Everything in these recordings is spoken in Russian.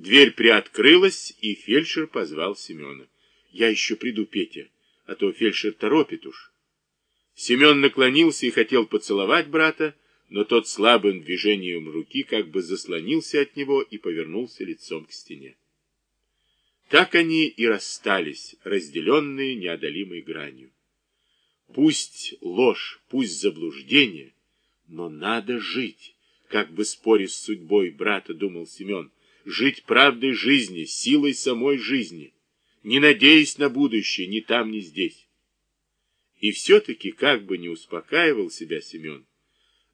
Дверь приоткрылась, и фельдшер позвал Семена. «Я еще приду, Петя, а то фельдшер торопит уж». Семен наклонился и хотел поцеловать брата, но тот слабым движением руки как бы заслонился от него и повернулся лицом к стене. Так они и расстались, разделенные неодолимой гранью. Пусть ложь, пусть заблуждение, но надо жить, как бы споря с судьбой брата, думал Семен, жить правдой жизни, силой самой жизни, не надеясь на будущее ни там, ни здесь. И все-таки, как бы не успокаивал себя Семен,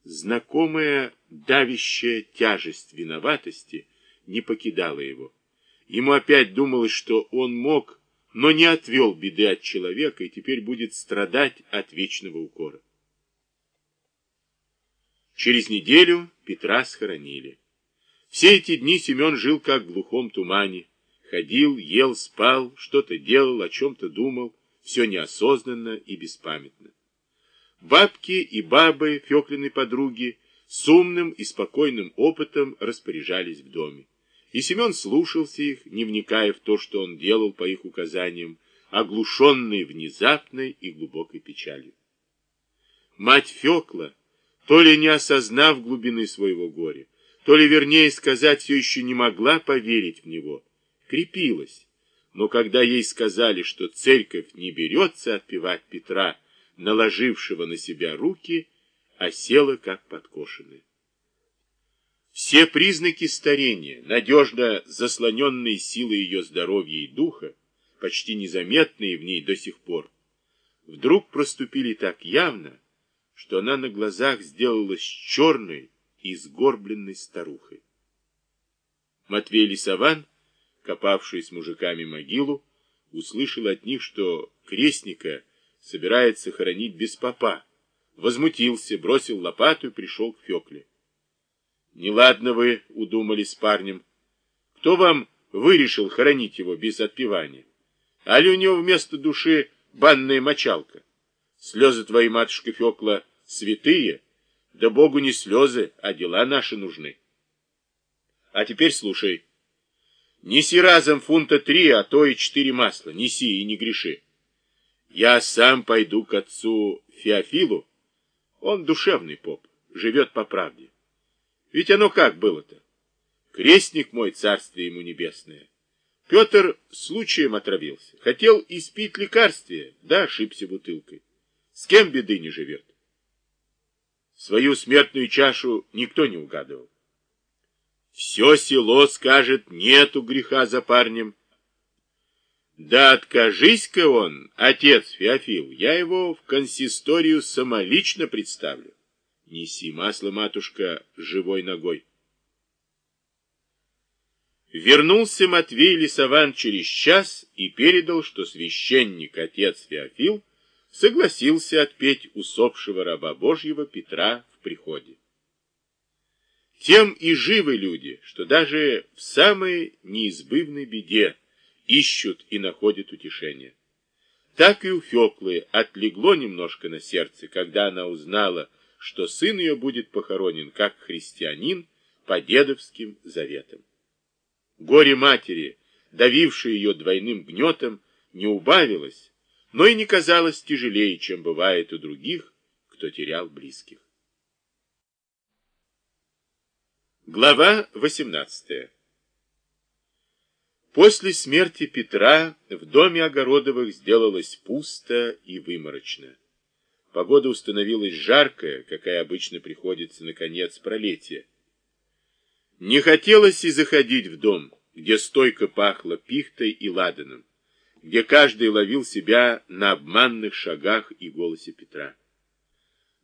знакомая давящая тяжесть виноватости не покидала его. Ему опять думалось, что он мог, но не отвел беды от человека и теперь будет страдать от вечного укора. Через неделю Петра схоронили. Все эти дни Семен жил как в глухом тумане. Ходил, ел, спал, что-то делал, о чем-то думал, все неосознанно и беспамятно. Бабки и бабы Феклиной подруги с умным и спокойным опытом распоряжались в доме. И Семен слушался их, не вникая в то, что он делал по их указаниям, оглушенный внезапной и глубокой печалью. Мать Фекла, то ли не осознав глубины своего горя, то ли, вернее сказать, все еще не могла поверить в него, крепилась. Но когда ей сказали, что церковь не берется отпевать Петра, наложившего на себя руки, осела как подкошенная. Все признаки старения, надежно заслоненные силой ее здоровья и духа, почти незаметные в ней до сих пор, вдруг проступили так явно, что она на глазах сделалась черной и сгорбленной старухой. Матвей Лисован, копавший с мужиками могилу, услышал от них, что крестника собирается хоронить без попа, возмутился, бросил лопату и пришел к Фекле. Неладно вы удумали с парнем. Кто вам вырешил хоронить его без отпевания? Али у него вместо души банная мочалка? Слезы твои, матушка Фекла, святые? Да Богу не слезы, а дела наши нужны. А теперь слушай. Неси разом фунта три, а то и четыре масла. Неси и не греши. Я сам пойду к отцу Феофилу. Он душевный поп, живет по правде. Ведь оно как было-то? Крестник мой, царствие ему небесное. Петр случаем отравился. Хотел испить лекарствие, да ошибся бутылкой. С кем беды не живет? Свою смертную чашу никто не угадывал. Все село скажет, нету греха за парнем. Да откажись-ка он, отец Феофил, я его в консисторию самолично представлю. Неси масло, матушка, живой ногой. Вернулся Матвей Лисован через час и передал, что священник, отец Феофил, согласился отпеть усопшего раба Божьего Петра в приходе. Тем и живы люди, что даже в самой неизбывной беде ищут и находят утешение. Так и у Феклы отлегло немножко на сердце, когда она узнала, что сын ее будет похоронен как христианин по дедовским заветам. Горе матери, давившее ее двойным гнетом, не убавилось, но и не казалось тяжелее, чем бывает у других, кто терял близких. Глава 18 После смерти Петра в доме Огородовых сделалось пусто и выморочно. Погода установилась жаркая, какая обычно приходится на конец пролетия. Не хотелось и заходить в дом, где стойко пахло пихтой и ладаном, где каждый ловил себя на обманных шагах и голосе Петра.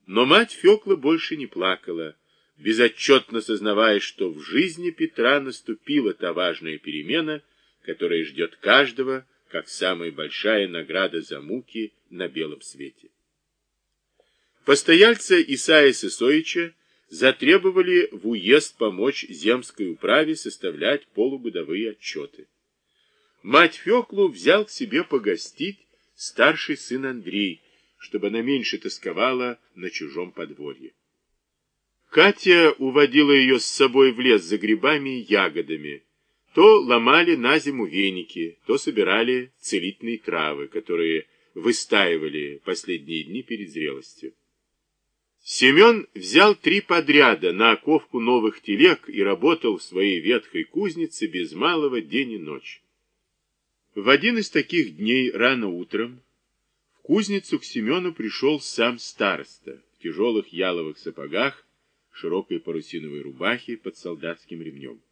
Но мать Фекла больше не плакала, безотчетно сознавая, что в жизни Петра наступила та важная перемена, которая ждет каждого, как самая большая награда за муки на белом свете. Постояльца Исаия Сысоича затребовали в уезд помочь земской управе составлять полугодовые отчеты. Мать Феклу взял к себе погостить старший сын Андрей, чтобы она меньше тосковала на чужом подворье. Катя уводила ее с собой в лес за грибами и ягодами, То ломали на зиму веники, то собирали целительные травы, которые выстаивали последние дни перед зрелостью. Семен взял три подряда на оковку новых телег и работал в своей ветхой кузнице без малого день и ночь. В один из таких дней рано утром в кузницу к Семену пришел сам староста в тяжелых яловых сапогах, широкой парусиновой рубахе под солдатским ремнем.